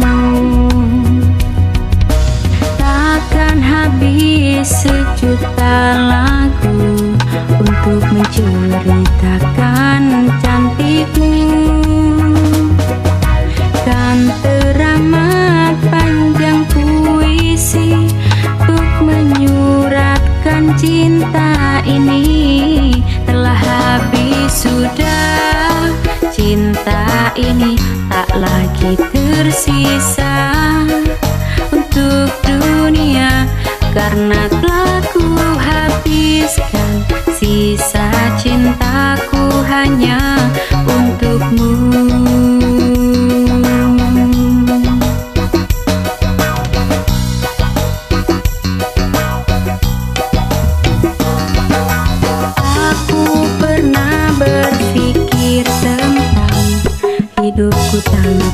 mau Takkan habis sejuta lagu Untuk menceritakan cantikmu. Cinta ini tak lagi tersisa untuk dunia karena telah ku habiskan sisa cintaku hanya 想 사.